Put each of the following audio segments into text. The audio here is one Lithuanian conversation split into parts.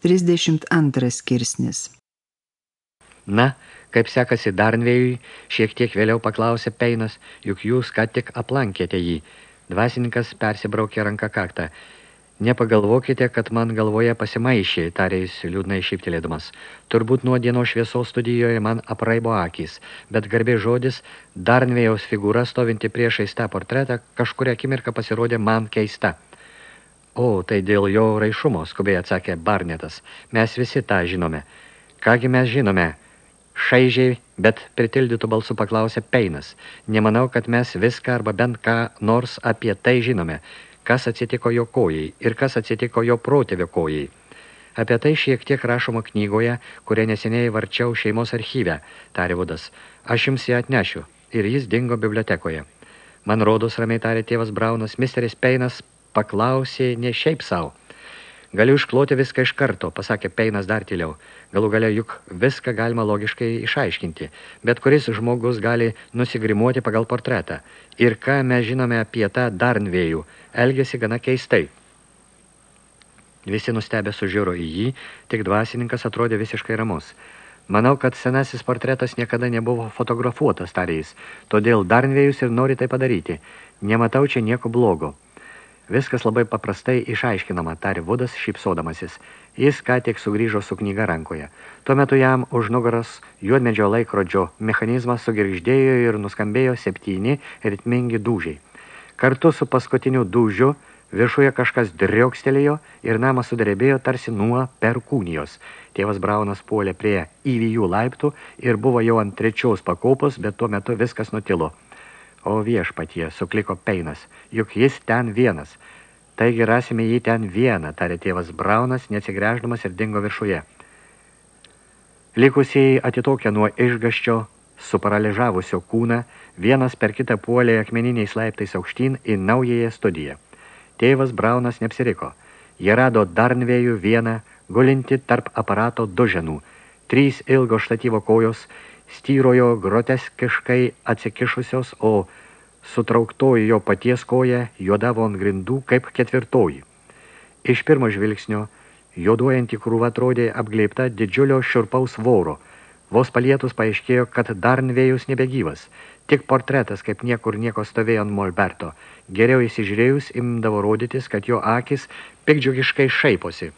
32 skirsnis Na, kaip sekasi Darnvėjui, šiek tiek vėliau paklausė Peinas, juk jūs ką tik aplankėte jį. Dvasininkas persibraukė ranką kaktą. Nepagalvokite, kad man galvoje pasimaišė, tarė jis liūdnai šyptelėdamas. Turbūt nuo dienos šviesos studijoje man apraibo akys, bet garbė žodis, Darnvėjaus figūra stovinti priešais tą portretą, kažkuria akimirka pasirodė man keista. O, tai dėl jo raišumo, skubiai atsakė Barnetas. Mes visi tą žinome. Kągi mes žinome? Šaižiai, bet pritildytų balsų paklausė Peinas. Nemanau, kad mes viską arba bent ką nors apie tai žinome kas atsitiko jo kojai ir kas atsitiko jo protėvio kojai. Apie tai šiek tiek rašoma knygoje, kurią neseniai varčiau šeimos archyve, tarė Vudas. Aš jums ją atnešiu. Ir jis dingo bibliotekoje. Man rodos, ramiai tarė tėvas Braunas, misteris Peinas paklausė ne šiaip savo. Galiu iškloti viską iš karto, pasakė Peinas dar tyliau. Galų galia juk viską galima logiškai išaiškinti, bet kuris žmogus gali nusigrimuoti pagal portretą. Ir ką mes žinome apie tą Darnvėjų, elgėsi gana keistai. Visi nustebę sužiūro į jį, tik dvasininkas atrodė visiškai ramus. Manau, kad senasis portretas niekada nebuvo fotografuotas, tarė jis, todėl Darnvėjus ir nori tai padaryti. Nematau čia nieko blogo. Viskas labai paprastai išaiškinama, tarė Vudas šypsodamasis. Jis ką tik sugrįžo su knyga rankoje. Tuo metu jam už nugaros juodmedžio laikrodžio mechanizmas sugirgždėjo ir nuskambėjo septyni ritmingi dūžiai. Kartu su paskutiniu dūžiu viršuje kažkas driokstelėjo ir namas sudrebėjo tarsi nuo perkūnijos. Tėvas Braunas puolė prie įvijų laiptų ir buvo jau ant trečios pakopos, bet tuo metu viskas nutilo. O viešpatie, sukliko Peinas, juk jis ten vienas. Taigi rasime jį ten vieną, tarė tėvas Braunas, neatsigręždamas ir dingo viršuje. Likusieji atitokę nuo išgaščio, suparaližavusio kūną, vienas per kitą puolė akmeniniais laiptais aukštyn į naująją studiją. Tėvas Braunas neapsiriko. Jie rado darnvėjų vieną, gulinti tarp aparato duženų, trys ilgo štatyvo kojos, styrojo groteskiškai atsikišusios, o sutrauktoji jo paties koja juodavo ant grindų kaip ketvirtoji. Iš pirmo žvilgsnio juoduojantį krūvą atrodė apgleipta didžiulio šiurpaus voro. Vos palietus paaiškėjo, kad dar vėjus nebegyvas. Tik portretas, kaip niekur nieko stovėjo ant Molberto. Geriau įsižiūrėjus imdavo rodytis, kad jo akis pikdžiugiškai šaiposi.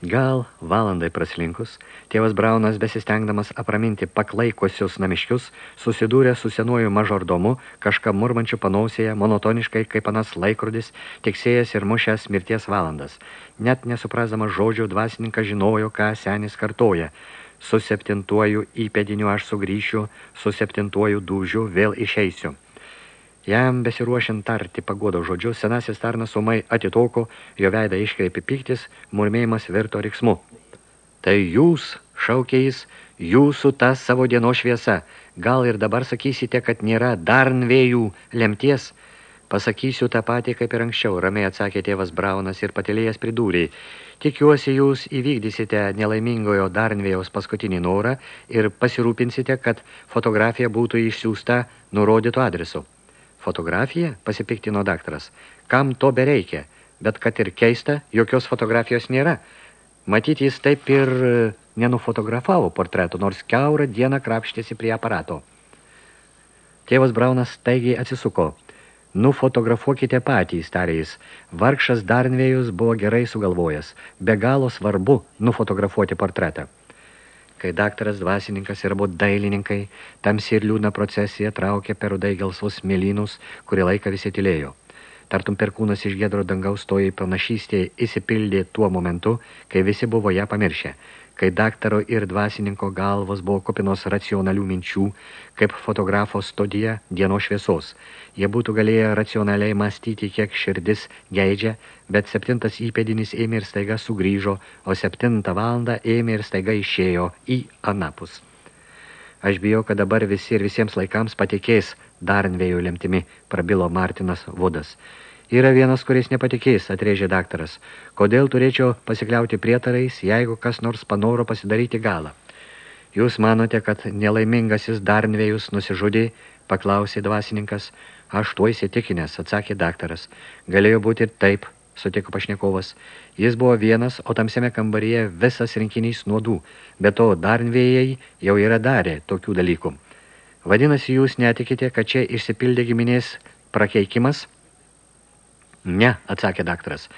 Gal valandai praslinkus, tėvas Braunas, besistengdamas apraminti paklaikosius namiškius, susidūrė su senuoju mažordomu, kažką murmančių panausėje, monotoniškai kaip anas laikrodis, tiksėjęs ir mušęs mirties valandas. Net nesuprasdamas žodžių, dvasininkas žinojo, ką senis kartoja. Su septintuoju įpėdiniu aš sugrįšiu, su septintuoju dūžiu vėl išeisiu. Jam besiruošiant tarti pagodo žodžius, senasis tarnas sumai atitoko, jo veidą iškreipė piktis, murmėjimas virto riksmu. Tai jūs, šaukė jis, jūsų ta savo dienos šviesa. Gal ir dabar sakysite, kad nėra darnvėjų lemties? Pasakysiu tą patį, kaip ir anksčiau, ramiai atsakė tėvas Braunas ir patilėjęs pridūrė. Tikiuosi, jūs įvykdysite nelaimingojo darnvėjaus paskutinį norą ir pasirūpinsite, kad fotografija būtų išsiųsta nurodytų adresu. Fotografija? Pasipiktino daktaras. Kam to bereikia? Bet kad ir keista, jokios fotografijos nėra. Matyti jis taip ir e, nenufotografavo portreto, nors keurą dieną krapštėsi prie aparato. Tėvas Braunas staigiai atsisuko. Nufotografuokite patys, tarė jis. Vargšas Darnvėjus buvo gerai sugalvojęs. Be galo svarbu nufotografuoti portretą. Kai daktaras dvasininkas ir abu dailininkai, tamsi ir liūdna procesija traukė per rudai gelsvus mėlynus, kurį laiką visi tylėjo. Tartum perkūnas iš gedro dangaus toji panašystė įsipildė tuo momentu, kai visi buvo ją pamiršę kai daktaro ir dvasininko galvos buvo kopinos racionalių minčių, kaip fotografo studija dienos šviesos. Jie būtų galėję racionaliai mąstyti, kiek širdis geidžia, bet septintas įpėdinis ėmė ir staiga sugrįžo, o septintą valandą ėmė ir staiga išėjo į anapus. Aš bijau, kad dabar visi ir visiems laikams patikės Darnvėjų lemtimi, prabilo Martinas Vudas. Yra vienas, kuris nepatikės, atrėžė daktaras. Kodėl turėčiau pasikliauti prietarais, jeigu kas nors panoro pasidaryti galą? Jūs manote, kad nelaimingasis Darnvėjus nusižudė, paklausė dvasininkas. Aš tuo įsitikinęs, atsakė daktaras. Galėjo būti ir taip, sutiko pašnekovas. Jis buvo vienas, o tamsiame kambaryje visas rinkinys nuodų. Be to, darnvėjai jau yra darę tokių dalykų. Vadinasi, jūs netikite, kad čia išsipildė giminės prakeikimas? Ne, atsakė daktaras.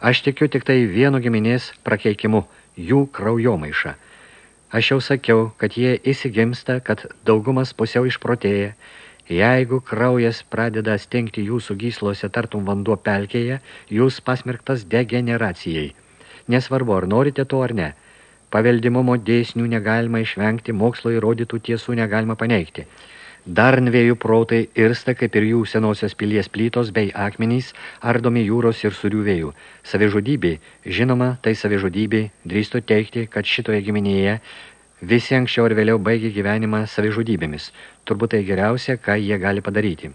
Aš tikiu tik tai vienu giminės prakeikimu, jų kraujomaišą. Aš jau sakiau, kad jie įsigimsta, kad daugumas pusiau išprotėja, Jeigu kraujas pradeda stengti jūsų gyslose tartum vanduo pelkėje, jūs pasmerktas degeneracijai. Nesvarbu, ar norite to ar ne. Paveldimumo dėsnių negalima išvengti, mokslo įrodytų tiesų negalima paneigti. Darnvėjų protai irsta, kaip ir jų senosios pilies plytos bei akmenys, ardomi jūros ir surių vėjų. Savižudybė, žinoma, tai savižudybė, drįsto teikti, kad šitoje giminėje Visi anksčiau ir vėliau baigė gyvenimą savižudybėmis. Turbūt tai geriausia, ką jie gali padaryti.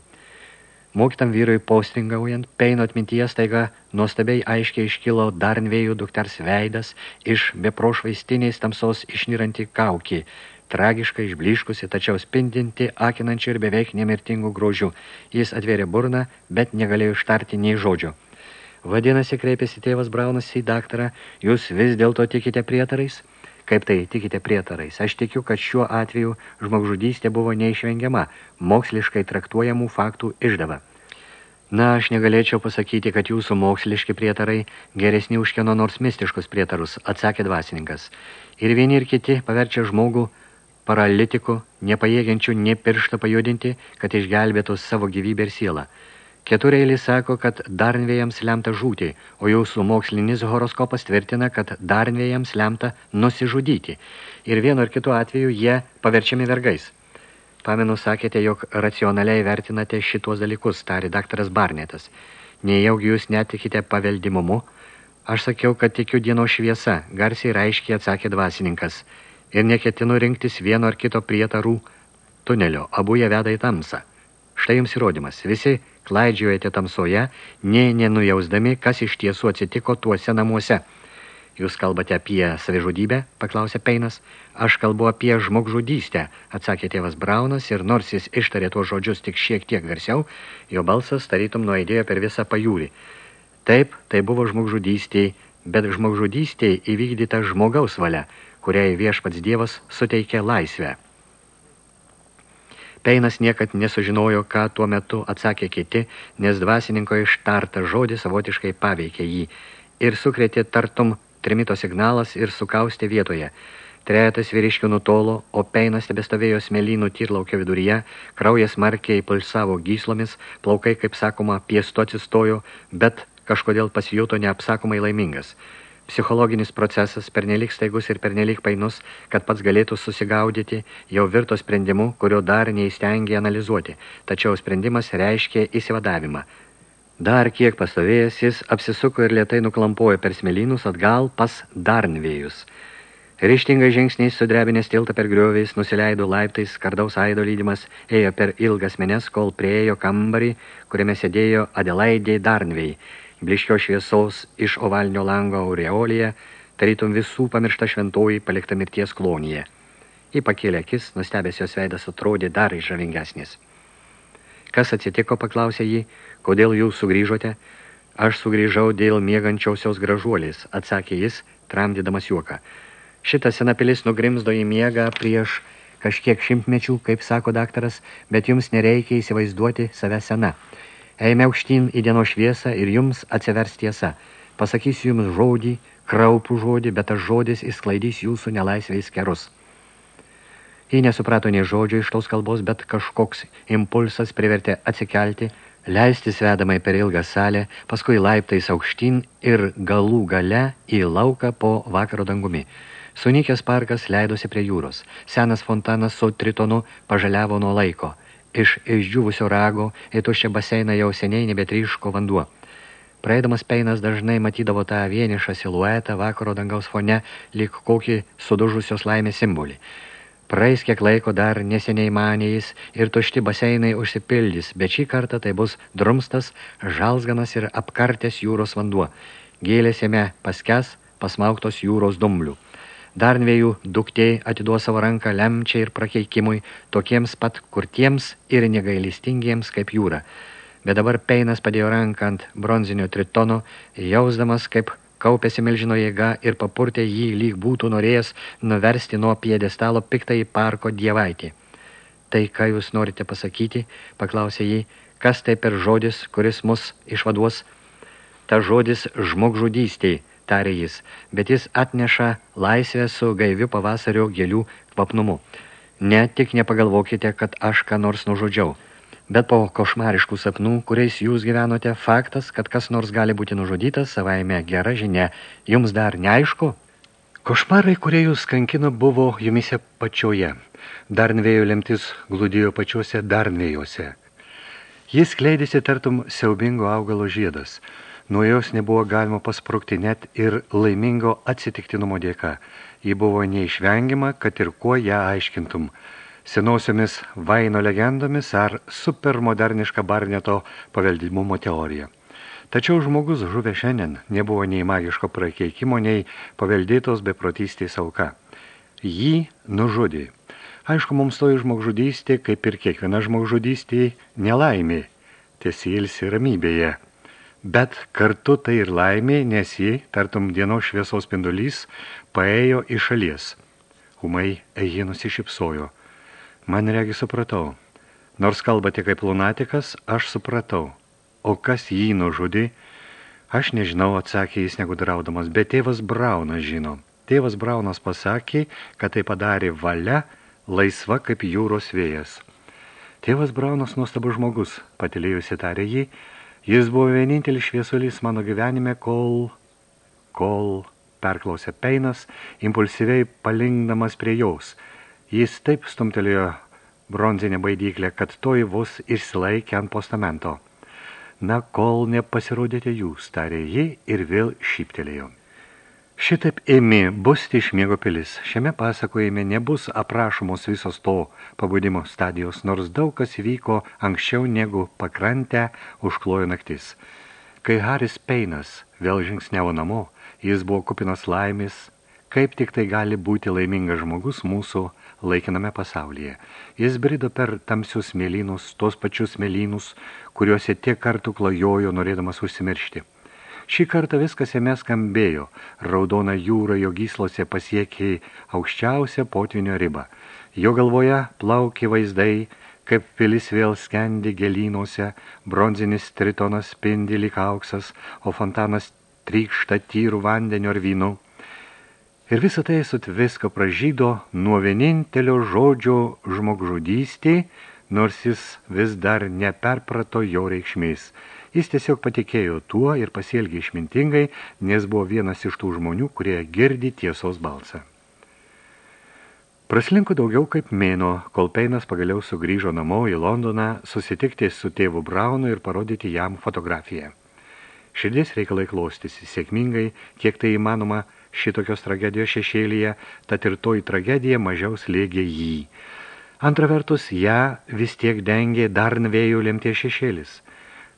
Mokytam vyrui postringaujant, peino atmintyje staiga nuostabiai aiškiai iškilo darnvėjų dukters veidas iš beprošvaistiniais tamsos išnyranti kaukį, tragiškai išbliškusi, tačiau spindinti, akinančių ir beveik nemirtingų grožių. Jis atvėrė burną, bet negalėjo ištarti nei žodžio. Vadinasi, kreipėsi tėvas Braunas į daktarą, jūs vis dėlto tikite prietarais? Kaip tai tikite prietarais? Aš tikiu, kad šiuo atveju žmogžudystė buvo neišvengiama, moksliškai traktuojamų faktų išdava. Na, aš negalėčiau pasakyti, kad jūsų moksliški prietarai geresni už kieno nors mistiškus prietarus, atsakė dvasininkas. Ir vieni ir kiti paverčia žmogų paralitiku, nepajėgiančių ne pirštą pajudinti, kad išgelbėtų savo gyvybę ir sielą. Ketureilis sako, kad darnvėjams lemta žūti, o jūsų mokslinis horoskopas tvirtina, kad darnvėjams lemta nusižudyti. Ir vienu ar kitu atveju jie paverčiami vergais. Pamenu, sakėte, jog racionaliai vertinate šitos dalykus, tari daktaras Barnetas. Nejaugi jūs netikite paveldimumu? Aš sakiau, kad tikiu dienos šviesa, garsiai ir aiškiai atsakė dvasininkas. Ir neketinu rinktis vieno ar kito prietarų tunelio, abu jie veda į tamsą. Štai jums įrodymas. Visi klaidžiojate tamsoje, nei nenujausdami, kas iš tiesų atsitiko tuose namuose. Jūs kalbate apie savižudybę, paklausė Peinas. Aš kalbu apie žmogžudystę, atsakė tėvas Braunas ir nors jis ištarė tuos žodžius tik šiek tiek garsiau, jo balsas tarytum nuaidėjo per visą pajūrį. Taip, tai buvo žmogžudystė, bet žmogžudystė įvykdyta žmogaus valia, kuriai viešpats Dievas suteikė laisvę. Peinas niekad nesužinojo, ką tuo metu atsakė kiti, nes dvasininko ištarta žodį savotiškai paveikė jį ir sukrėtė tartum trimito signalas ir sukaustė vietoje. Trejetas vyriškių nutolo, o Peinas tebestovėjo smėlynų tyrlaukio viduryje, kraujas markiai pulsavo gyslomis, plaukai, kaip sakoma, piestu atsistojo, bet kažkodėl pasijuto neapsakomai laimingas – Psichologinis procesas pernelik staigus ir pernelik painus, kad pats galėtų susigaudyti, jau virto sprendimu, kurio dar neįstengė analizuoti, tačiau sprendimas reiškė įsivadavimą. Dar kiek pastovėjęs, jis apsisuko ir lietai nuklampojo per smėlynus atgal pas darnvėjus. Ryštingai žingsniais sudrebinės tiltą per grioviais, nusileido laiptais, kardaus aido lydimas, ėjo per ilgas menes, kol priejo kambarį, kuriame sėdėjo Adelaidė darnvėjai bliškio šviesos iš ovalinio lango aureolėje, tarytum visų pamiršta šventoji palikta mirties klonyje. Į pakėlė akis, nustebęs jos veidas atrodė dar išžavingesnis. Kas atsitiko, paklausė jį, kodėl jūs sugrįžote? Aš sugrįžau dėl miegančiausios gražuolės, atsakė jis, tramdydamas juoką. Šita sena pilis nugrimzdo į miegą prieš kažkiek šimtmečių, kaip sako daktaras, bet jums nereikia įsivaizduoti save sena. Eime aukštyn į dienos šviesą ir jums atsivers tiesa. Pasakysiu jums žodį, kraupų žodį, bet tas žodis įsklaidys jūsų nelaisvės kerus. Ji nesuprato nei žodžio iš tos kalbos, bet kažkoks impulsas privertė atsikelti, leisti svedamai per ilgą salę, paskui laiptais aukštyn ir galų gale į lauką po vakaro dangumi. Sunikęs parkas leidosi prie jūros. Senas fontanas su tritonu pažaliavo nuo laiko – Iš išdžiūvusio rago į tuščią baseiną jau seniai nebetryško vanduo. Praeidamas peinas dažnai matydavo tą vienišą siluetą vakaro dangaus fone, lyg kokį sudužusios laimės simbolį. Praeis kiek laiko dar neseniai manėjais ir tušti baseinai užsipildys, bet šį kartą tai bus drumstas, žalsganas ir apkartęs jūros vanduo. Gėlės jame paskes pasmauktos jūros dumblių. Darnvėjų duktė atiduo savo ranką lemčiai ir prakeikimui, tokiems pat kurtiems ir negailistingiems kaip jūra. bet dabar Peinas padėjo ranką ant bronzinio tritono, jausdamas, kaip kaupėsi milžino jėga ir papurtė jį, lyg būtų norėjęs nuversti nuo piedestalo piktą į parko dievaitį. Tai, ką jūs norite pasakyti, paklausė jį, kas tai per žodis, kuris mus išvaduos. Ta žodis žmogžudystiai, tarė jis, bet jis atneša laisvę su gaiviu pavasario gėlių kvapnumu. Ne, tik nepagalvokite, kad aš ką nors nužudžiau. Bet po košmariškų sapnų, kuriais jūs gyvenote, faktas, kad kas nors gali būti nužudytas, savaime gera žinia, jums dar neaišku? Košmarai, kurie jūs kankino, buvo jumise pačioje. Darnvėjo lemtis glūdėjo pačiuose darnvėjuose. Jis kleidėsi tartum siaubingo augalo žiedas. Nuo jos nebuvo galima pasprukti net ir laimingo atsitiktinumo dėka. Ji buvo neišvengiama, kad ir kuo ją aiškintum – senausiamis Vaino legendomis ar supermoderniška Barneto paveldimumo teorija. Tačiau žmogus žuvę šiandien nebuvo nei magiško prakeikimo, nei paveldėtos beprotystės auka. Jį nužudė. Aišku, mums toji žmogžudystė, kaip ir kiekviena žmogžudystė, nelaimė, tiesiilsi ramybėje. Bet kartu tai ir laimė, nes ji, tartum dienos šviesos spindulys, paėjo iš šalies. Umai ji nusišypsojo. Man regi supratau. Nors kalbate kaip lunatikas, aš supratau. O kas jį nužudė? Aš nežinau, atsakė jis negudraudamas, bet tėvas Braunas žino. Tėvas Braunas pasakė, kad tai padarė valia, laisva kaip jūros vėjas. Tėvas Braunas nuostabus žmogus, patilėjusi tarė jį, jis buvo vienintelis šviesulys mano gyvenime, kol, kol, perklausė Peinas, impulsyviai palinkdamas prie jaus – Jis taip stumtelėjo bronzinę baidyklę, kad toji vos išsilaikė ant postamento. Na, kol nepasirodėte jūs, tarė ji ir vėl šyptelėjo. Šitaip ėmė busti iš miego pilis. Šiame pasakojime nebus aprašomos visos to pabudimo stadijos, nors daug kas vyko anksčiau negu pakrantę užklojo naktis. Kai Haris Peinas vėl žingsniavo namo, jis buvo kupinas laimės, kaip tik tai gali būti laimingas žmogus mūsų laikiname pasaulyje. Jis brido per tamsius mėlynus, tos pačius mėlynus, kuriuose tiek kartų klajojo, norėdamas užsimiršti. Šį kartą viskas jame skambėjo, raudona jūra jo gyslose pasiekė aukščiausią potvinio ribą. Jo galvoje plaukė vaizdai, kaip pilis vėl skendi gelynuose, bronzinis tritonas spindi lyg auksas, o fontanas trykšta tyrų vandenio ar vynu. Ir visą tai sut viską pražydo nuo vienintelio žodžio žmogžudystė, nors jis vis dar neperprato jo reikšmės. Jis tiesiog patikėjo tuo ir pasielgė išmintingai, nes buvo vienas iš tų žmonių, kurie girdi tiesos balsą. Praslinko daugiau kaip mėno, kol Peinas pagaliau sugrįžo namo į Londoną susitikti su tėvu Braunu ir parodyti jam fotografiją. Širdies reikalai klostėsi sėkmingai, kiek tai įmanoma, šitokios tragedijos šešėlyje, tad ir toji tragedija mažiau slėgė jį. Antra vertus, ją vis tiek dengė dar nvėjų lemtie šešėlis.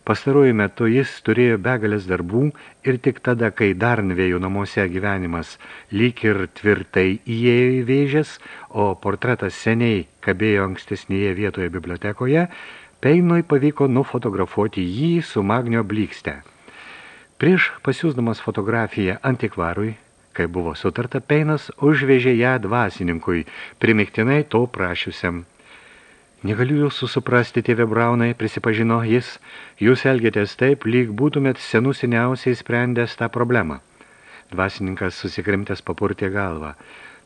Pastaruoju metu jis turėjo begalės darbų ir tik tada, kai dar nvėjų namuose gyvenimas lyg ir tvirtai įėjo į vėžės, o portretas seniai kabėjo ankstesnėje vietoje bibliotekoje, Peinui pavyko nufotografuoti jį su magnio blikste. Prieš pasiūsdamas fotografiją antikvarui, Kai buvo sutarta, Peinas užvežė ją dvasininkui, primiktinai to prašiusiam. Negaliu jūsų suprasti, tėvė Braunai, prisipažino jis, jūs elgėtės taip, lyg būtumėt senų seniausiai sprendęs tą problemą. Dvasininkas susikrimtęs papurtė galvą.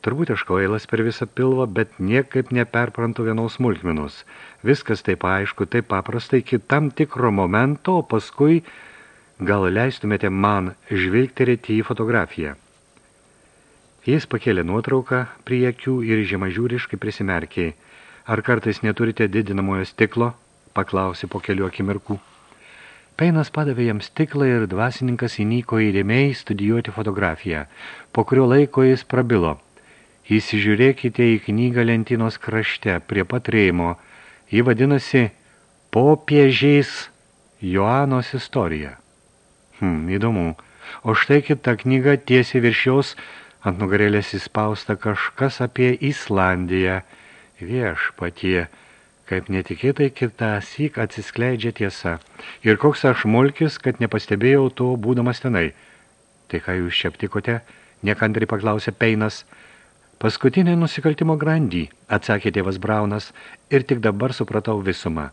Turbūt aš kvailas per visą pilvą, bet niekaip neperprantu vienos smulkmenos. Viskas taip aišku, taip paprastai, iki tam tikro momento, paskui gal leistumėte man žvilgterėti į fotografiją. Jis pakėlė nuotrauką prie akių ir žemažiūriškai prisimerkė. Ar kartais neturite didinamojo stiklo? Paklausė po kelių akimirkų. Peinas padavė jam stiklą ir dvasininkas įnyko įdėmiai studijuoti fotografiją, po kurio laiko jis prabilo. Įsižiūrėkite į knygą lentynos krašte prie patrėjimo. Ji vadinasi Popiežiais Joanos istorija. Hm, įdomu. O štai kita knyga tiesiai virš jos Ant nugarėlės įspausta kažkas apie Islandiją. Viešpatie, kaip netikėtai kitą syk atsiskleidžia tiesa. Ir koks aš mulkis, kad nepastebėjau to būdamas tenai. Tai ką jūs čia aptikote? Nekantri paklausė Peinas. Paskutinė nusikaltimo grandį, atsakė tėvas Braunas, ir tik dabar supratau visumą.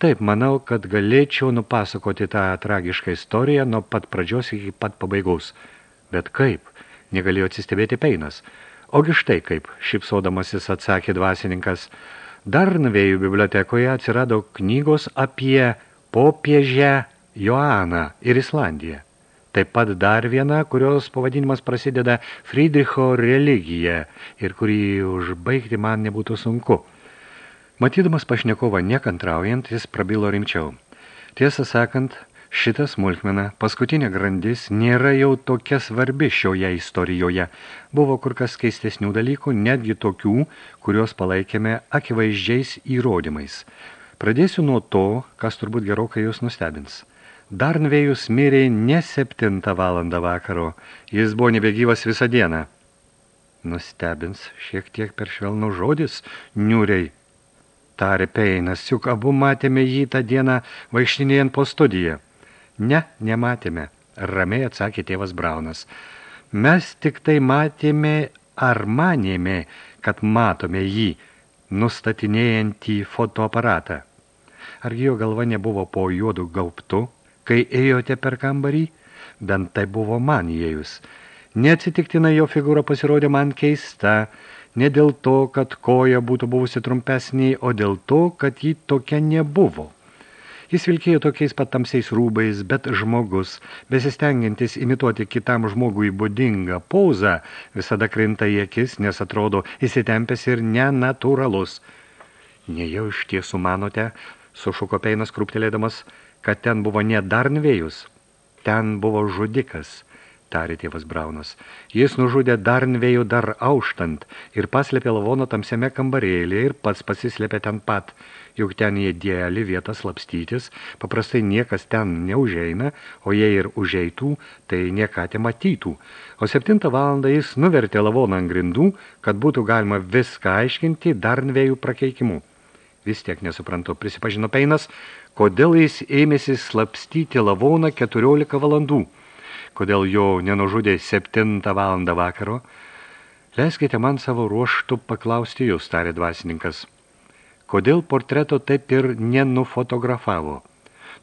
Taip, manau, kad galėčiau nupasakoti tą tragišką istoriją nuo pat pradžios iki pat pabaigos. Bet kaip? Negalėjo atsistebėti Peinas. Ogi štai kaip, šipsodamasis atsakė dvasininkas – Darnvėjų bibliotekoje atsirado knygos apie popiežę Joaną ir Islandiją. Taip pat dar viena, kurios pavadinimas prasideda Friedricho religija ir kurį užbaigti man nebūtų sunku. Matydamas pašnekovą nekantraujant, jis prabilo rimčiau. Tiesą sakant, Šita smulkmena, paskutinė grandis, nėra jau tokia svarbi šioje istorijoje. Buvo kur kas keistesnių dalykų, netgi tokių, kuriuos palaikėme akivaizdžiais įrodymais. Pradėsiu nuo to, kas turbūt gerokai jūs nustebins. Darnvėjus mirė ne septintą valandą vakaro. Jis buvo nebegyvas visą dieną. Nustebins šiek tiek per švelnų žodis, niūriai. Tarė Peinas, juk abu matėme jį tą dieną vaikštinėjant po studiją. Ne, nematėme, ramiai atsakė tėvas Braunas. Mes tik tai matėme ar manėme, kad matome jį, nustatinėjantį fotoaparatą. Argi jo galva nebuvo po juodų gauptu, kai ėjote per kambarį? Bent tai buvo man įėjus. Neatsitiktinai jo figūra pasirodė man keista, ne dėl to, kad koja būtų buvusi trumpesnė, o dėl to, kad ji tokia nebuvo. Jis vilkėjo tokiais pat tamsiais rūbais, bet žmogus, besistengiantis imituoti kitam žmogui būdingą pauzą, visada krinta į akis, nes atrodo įsitempęs ir nenatūralus. Nejau iš tiesų manote, sušuko Peinas krūptelėdamas, kad ten buvo ne Darnvėjus, ten buvo žudikas – tarė tėvas Braunas. Jis nužudė Darnvėjų dar auštant ir paslėpė lavono tamsiame kambarėlį ir pats pasislėpė ten pat – juk ten ideali vieta slapstytis, paprastai niekas ten neužeina, o jei ir užeitų, tai niekatė matytų. O septintą valandą jis nuvertė lavoną ant grindų, kad būtų galima viską aiškinti dar dviejų prakeikimu. Vis tiek nesuprantu, prisipažino Peinas, kodėl jis ėmėsi slapstyti lavoną 14 valandų, kodėl jo nenužudė 7 valandą vakaro. Leiskite man savo ruoštų paklausti jūs, tarė dvasininkas. Kodėl portreto taip ir nenufotografavo?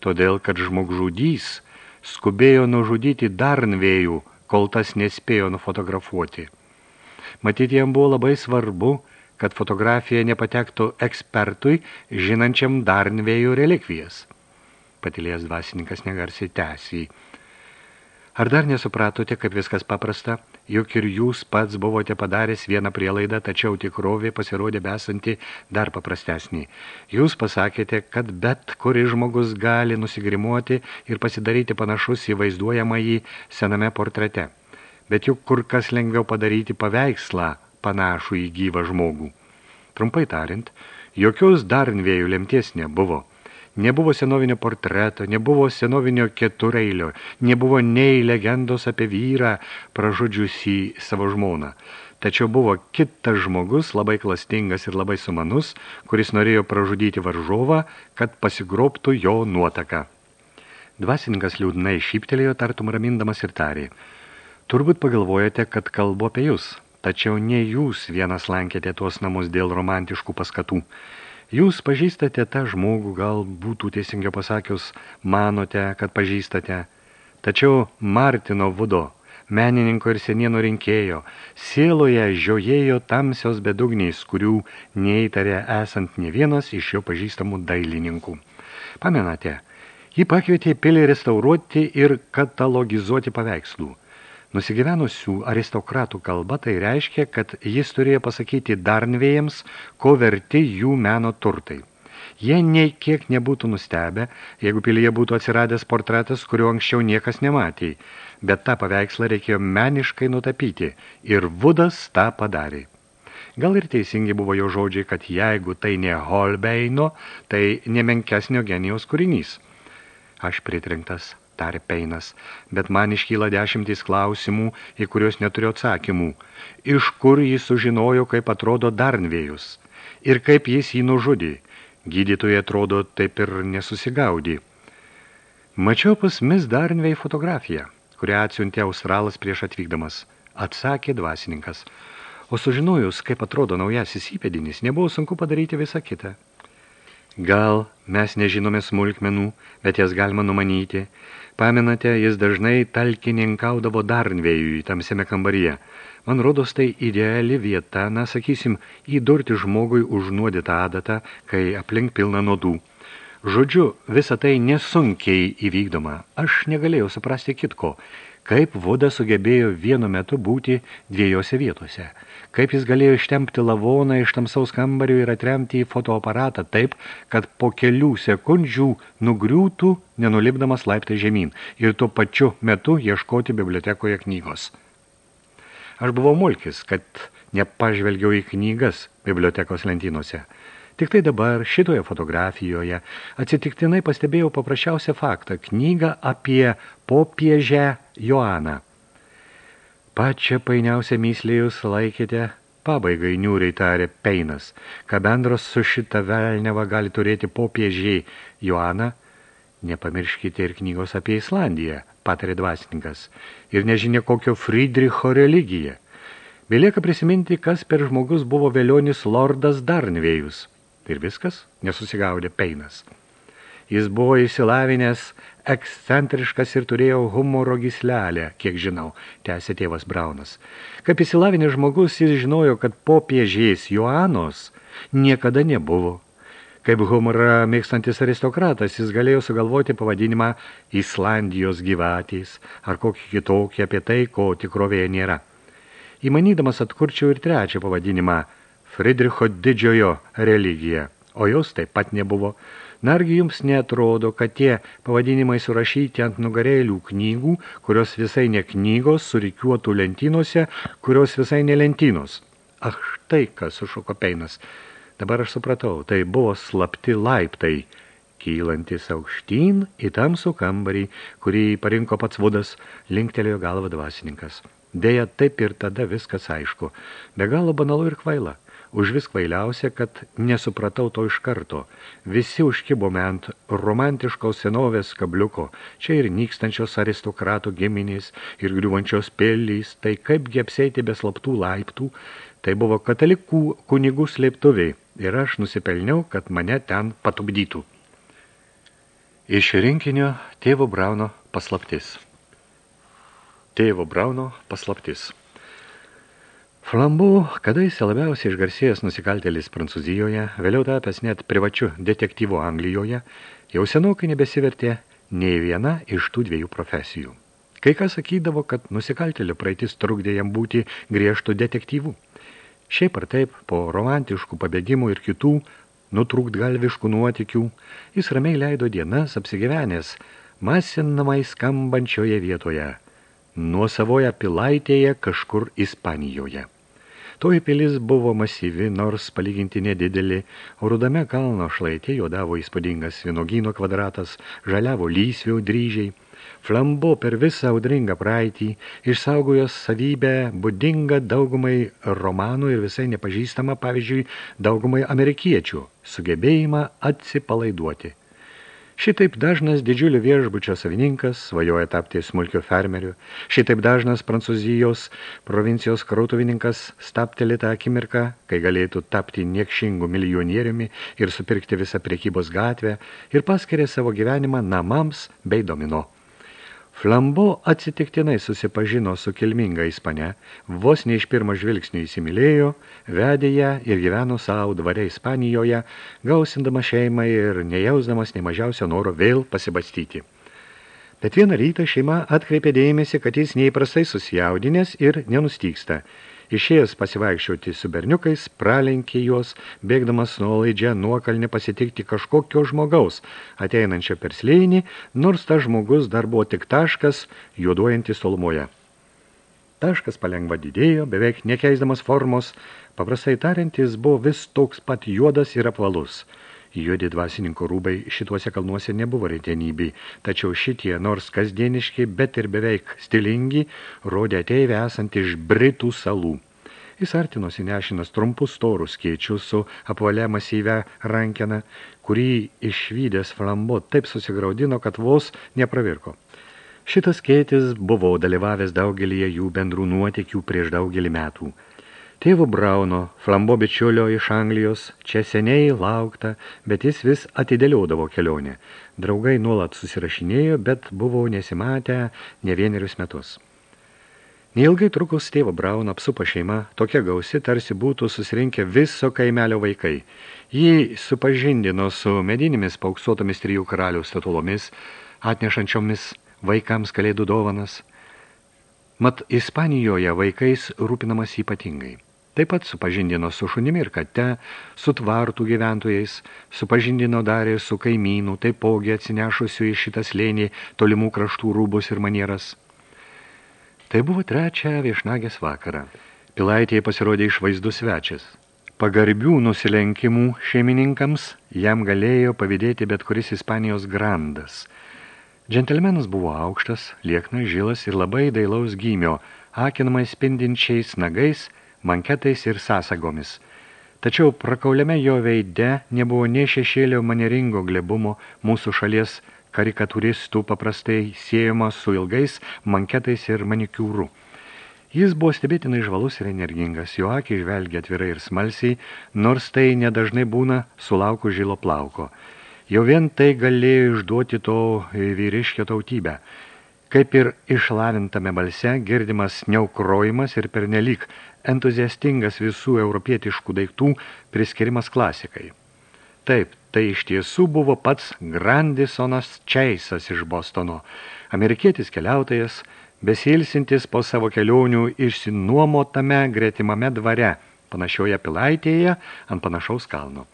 Todėl, kad žmogžudys skubėjo nužudyti Darnvėjų, kol tas nespėjo nufotografuoti. Matyti jam buvo labai svarbu, kad fotografija nepatektų ekspertui, žinančiam Darnvėjų relikvijas. Patilės dvasininkas negarsiai tęsiai. Ar dar nesupratote, kaip viskas paprasta? Juk ir jūs pats buvote padaręs vieną prielaidą, tačiau tikrovė pasirodė besanti dar paprastesnį. Jūs pasakėte, kad bet kuri žmogus gali nusigrimuoti ir pasidaryti panašus į vaizduojamąjį sename portrete. Bet juk kur kas lengviau padaryti paveikslą panašų į gyvą žmogų. Trumpai tariant, jokios dar dviejų lemties nebuvo – Nebuvo senovinio portreto, nebuvo senovinio keturailio, nebuvo nei legendos apie vyrą pražudžiusį savo žmoną. Tačiau buvo kitas žmogus, labai klastingas ir labai sumanus, kuris norėjo pražudyti varžovą, kad pasigrobtų jo nuotaką. Dvasininkas liūdnai šyptelėjo, tartum ramindamas ir tarė. Turbūt pagalvojate, kad kalbu apie jūs, tačiau ne jūs vienas lankėte tuos namus dėl romantiškų paskatų. Jūs pažįstate tą žmogų, gal būtų teisingiau pasakius, manote, kad pažįstate. Tačiau Martino Vudo, menininko ir senienų rinkėjo, sieloje žiojėjo tamsios bedugniais, kurių neįtarė esant ne vienas iš jo pažįstamų dailininkų. Pamenate, jį pakvietė pilį restauruoti ir katalogizuoti paveikslų – Nusigyvenusių aristokratų kalba tai reiškia, kad jis turėjo pasakyti darnvėjams, ko verti jų meno turtai. Jie nei kiek nebūtų nustebę, jeigu pilyje būtų atsiradęs portretas, kurio anksčiau niekas nematė, bet tą paveikslą reikėjo meniškai nutapyti ir Vudas tą padarė. Gal ir teisingi buvo jo žodžiai, kad jeigu tai ne Holbeino, tai nemenkesnio genijos kūrinys. Aš pritrinktas tarė Peinas, bet man iškyla dešimtys klausimų, į kuriuos neturiu atsakymų. Iš kur jis sužinojo, kaip atrodo Darnvėjus ir kaip jis jį nužudė. Gydytojai atrodo taip ir nesusigaudė. Mačiau pas Miss Darnvei fotografiją, kurią atsiuntė Australas prieš atvykdamas. Atsakė dvasininkas. O sužinojus, kaip atrodo naujasis įpėdinis, nebuvo sunku padaryti visą kitą. Gal mes nežinome smulkmenų, bet jas galima numanyti. Pamenate, jis dažnai talkininkaudavo Darnvėjui tamsiame kambaryje. Man rodos tai ideali vieta, na, sakysim, įdurti žmogui užnuodytą adatą, kai aplink pilna nuodų. Žodžiu, visa tai nesunkiai įvykdoma. Aš negalėjau suprasti kitko, kaip voda sugebėjo vienu metu būti dviejose vietose. Kaip jis galėjo ištempti lavoną iš tamsaus kambario ir atremti į fotoaparatą taip, kad po kelių sekundžių nugriūtų, nenulipdamas laiptai žemyn, ir tuo pačiu metu ieškoti bibliotekoje knygos. Aš buvau mulkis, kad nepažvelgiau į knygas bibliotekos lentynose. Tik tai dabar šitoje fotografijoje atsitiktinai pastebėjau paprasčiausią faktą – knygą apie popiežę Joaną. Pačią painiausią myslę jūs laikėte pabaigai niūriai tarė Peinas, ką bendros su šita velneva gali turėti popiežiai Joaną, nepamirškite ir knygos apie Islandiją, patarė dvasininkas, ir nežinia kokio Friedricho religija. Belieka prisiminti, kas per žmogus buvo vėlionis lordas Darnvėjus. Ir viskas nesusigaudė Peinas. Jis buvo įsilavinęs, ekscentriškas ir turėjo humoro gislelę, kiek žinau, tęsė tėvas Braunas. Kaip įsilavinęs žmogus, jis žinojo, kad po piežiais Joanos niekada nebuvo. Kaip humorą mėgstantis aristokratas, jis galėjo sugalvoti pavadinimą Islandijos gyvatys ar kokį kitokį apie tai, ko tikrovėje nėra. Įmanydamas atkurčiau ir trečią pavadinimą Friedricho didžiojo religija, o jos taip pat nebuvo. Nargi jums neatrodo, kad tie pavadinimai surašyti ant nugarėlių knygų, kurios visai ne knygos, surikiuotų lentynose, kurios visai ne lentynos. Ach, štai kas sušuko Peinas. Dabar aš supratau, tai buvo slapti laiptai, kylantis aukštyn į tamsų kambarį, kurį parinko pats vudas, linktelėjo galvą dvasininkas. Deja, taip ir tada viskas aišku. Be galo banalu ir kvaila. Už vis kvailiausia, kad nesupratau to iš karto. Visi užkibome ant romantiškos senovės kabliuko. Čia ir nykstančios aristokratų giminės, ir griuvančios pelys. Tai kaipgi apseiti be slaptų laiptų. Tai buvo katalikų kunigų slėptuviai ir aš nusipelniau, kad mane ten patupdytų. Iš rinkinio tėvo Brauno paslaptis. Tėvo Brauno paslaptis. Flambu, kadaise labiausiai išgarsėjęs nusikaltėlis Prancūzijoje, vėliau tapęs net privačiu detektyvu Anglijoje, jau senokai nebesivertė nei viena iš tų dviejų profesijų. Kai kas sakydavo, kad nusikaltėlio praeitis trukdė jam būti griežtų detektyvų. Šiaip ar taip, po romantiškų pabėgimų ir kitų nutrūkt galviškų nuotikių, jis ramiai leido dienas apsigyvenęs masinamai skambančioje vietoje, nuo savoje pilaitėje kažkur Ispanijoje. Toji pilis buvo masyvi, nors palyginti nedidelį, o rudame kalno šlaitė jodavo įspūdingas vinogyno kvadratas, žaliavo lysvių dryžiai, Flambo per visą audringą praeitį išsaugojo savybę būdingą daugumai romanų ir visai nepažįstamą, pavyzdžiui, daugumai amerikiečių sugebėjimą atsipalaiduoti. Šitaip dažnas didžiulio viešbučio savininkas svajoja tapti smulkio fermeriu. Šitaip dažnas prancūzijos provincijos krautuvininkas stapteli tą akimirką, kai galėtų tapti niekšingų milijonieriumi ir supirkti visą prekybos gatvę ir paskiria savo gyvenimą namams bei domino. Flambo atsitiktinai susipažino su kilminga Ispane, vos ne iš pirmo žvilgsnio įsimylėjo, vedė ją ir gyveno savo dvare Ispanijoje, gausindama šeimą ir nejausdamas nemažiausio noro vėl pasibastyti. Bet vieną rytą šeima atkreipė dėmesį, kad jis neįprastai susijaudinės ir nenustyksta – Išėjęs pasivaikščioti su berniukais, pralenkė juos, bėgdamas nuolaidžią nuokalnį pasitikti kažkokio žmogaus, ateinančio per slėnį, nors tas žmogus dar buvo tik taškas, juoduojantis tolumoje. Taškas palengva didėjo, beveik nekeisdamas formos, paprastai tariant, jis buvo vis toks pat juodas ir apvalus – Juodi dvasininko rūbai šituose kalnuose nebuvo retenybei, tačiau šitie, nors kasdieniški, bet ir beveik stilingi, rodė ateivę esant iš Britų salų. Jis artinosi nešinas trumpus storus skėčius su apvalia masyvę rankeną, kurį išvydęs flambo taip susigraudino, kad vos nepravirko. Šitas kėtis buvo dalyvavęs daugelyje jų bendrų nuotikių prieš daugelį metų. Tėvo Brauno, flambo bičiulio iš Anglijos, čia seniai laukta, bet jis vis atidėliodavo kelionę. Draugai nuolat susirašinėjo, bet buvo nesimatę ne vienerius metus. Neilgai trukus tėvo Braun apsupo šeima, tokia gausi, tarsi būtų susirinkę viso kaimelio vaikai. Jį supažindino su medinėmis pauksuotomis trijų karalių statulomis, atnešančiomis vaikams kalėdų dovanas. Mat, Ispanijoje vaikais rūpinamas ypatingai. Taip pat supažindino su šunimi ir kate, su tvartų gyventojais, supažindino darė su kaimynų, taipogi atsinešusiu į šitas lėnį tolimų kraštų rūbus ir manieras – Tai buvo trečia viešnagės vakarą. Pilaitėje pasirodė išvaizdus svečias. Pagarbių nusilenkimų šeimininkams jam galėjo pavydėti bet kuris Ispanijos grandas. Džentelmenas buvo aukštas, lieknas, žilas ir labai dailaus gymio, akinamai spindinčiais nagais, manketais ir sąsagomis. Tačiau prakauliame jo veide nebuvo nie šešėlio manieringo glebumo mūsų šalies karikaturistų paprastai siejamas su ilgais manketais ir manikiūrų. Jis buvo stebėtinai žvalus ir energingas, jo akiai žvelgia atvirai ir smalsiai, nors tai nedažnai būna sulauku žilo plauko. Jau vien tai galėjo išduoti to vyriškio tautybę. Kaip ir išlavintame balse girdimas neukrojimas ir pernelyg entuziastingas visų europietiškų daiktų priskirimas klasikai. Taip, tai iš tiesų buvo pats Grandisonas Čeisas iš Bostono, amerikietis keliautojas, besilsintis po savo kelionių išsinuomotame gretimame dvare, panašioje pilaitėje ant panašaus kalno.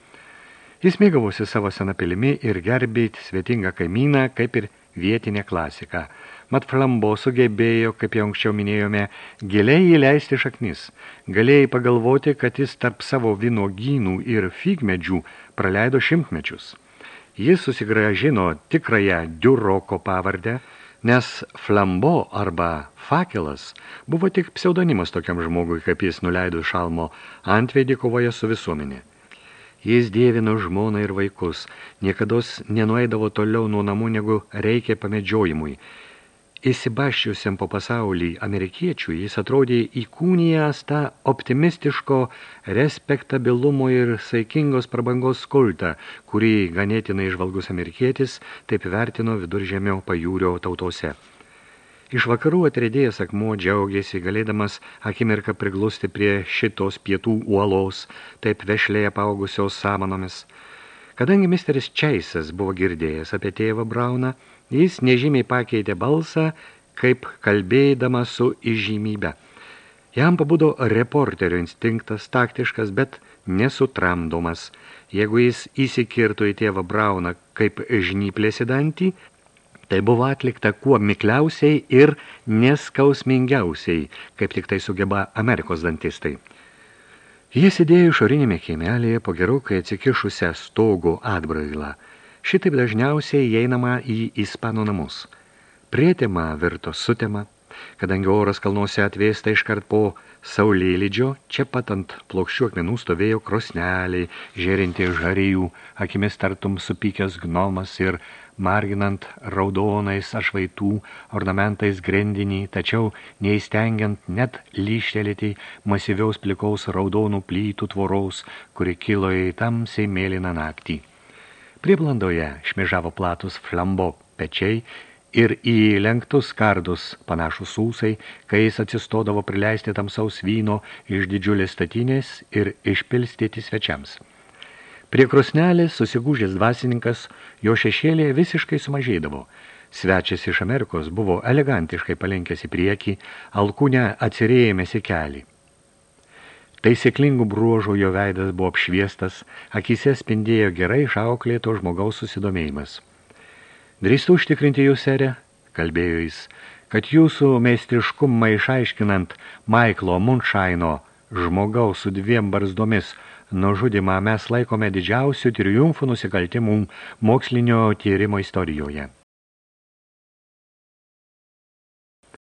Jis mėgavosi savo senapilimi ir gerbėt svetingą kaimyną, kaip ir vietinė klasika – Mat flambo sugebėjo, kaip jau anksčiau minėjome, giliai įleisti šaknis. Galėjai pagalvoti, kad jis tarp savo vinogynų ir figmedžių praleido šimtmečius. Jis susigražino tikrąją Diuroko pavardę, nes flambo arba fakelas buvo tik pseudonimas tokiam žmogui, kaip jis nuleido šalmo antveidį kovoje su visuomenė. Jis dievino žmoną ir vaikus, niekados nenueidavo toliau nuo namų, negu reikia pamedžiojimui – Įsibaščiusiam po pasaulį amerikiečių jis atrodė įkūnijęs tą optimistiško respektabilumo ir saikingos prabangos skultą, kurį ganėtinai žvalgus amerikietis taip vertino viduržemio pajūrio tautose. Iš vakarų atredėjęs akmuo džiaugėsi, galėdamas akimirką priglusti prie šitos pietų uolos, taip vešlėje paugusios samanomis. Kadangi misteris Čeisas buvo girdėjęs apie tėvą Brauną, Jis nežymiai pakeitė balsą, kaip kalbėdama su įžymybe. Jam pabudo reporterio instinktas, taktiškas, bet nesutramdomas. Jeigu jis įsikirtų į tėvą Brauną kaip žnyplėsi dantį, tai buvo atlikta kuo mikliausiai ir neskausmingiausiai, kaip tik tai sugeba Amerikos dantistai. Jis įdėjo išorinėme kiemelėje po gerokai atsikišusią stogų atbrailą – Šitaip dažniausiai įeinama į ispanų namus. Prietema virto sutema, kadangi oras kalnuose atvėsta iškart po saulėlydžio, čia pat ant plokščių akmenų stovėjo krosneliai, žėrinti žarijų, akimis tartum supykęs gnomas ir marginant raudonais ašvaitų ornamentais grendinį, tačiau neįstengiant net lyštelėti masyviaus plikaus raudonų plytų tvorows, kuri kilo į tamsiai mėlyną naktį. Prieblandoje šmižavo platus flambo pečiai ir į lenktus kardus panašus sūsai, kai jis atsistodavo prileisti tamsaus vyno iš didžiulės statinės ir išpilstyti svečiams. Prie krosnelės susigūžęs dvasininkas, jo šešėlėje visiškai sumažėdavo. Svečias iš Amerikos buvo elegantiškai palenkęs į priekį, alkūnę atsirėjėmės į kelį. Taisyklingų bruožų jo veidas buvo apšviestas, akise spindėjo gerai išauklėto žmogaus susidomėjimas. Drįstu užtikrinti jūs, serė, kalbėjo jis, kad jūsų meistriškumą išaiškinant Maiklo Munšaino žmogaus su dviem barzdomis nužudimą mes laikome didžiausių triumfų nusikaltimų mokslinio tyrimo istorijoje.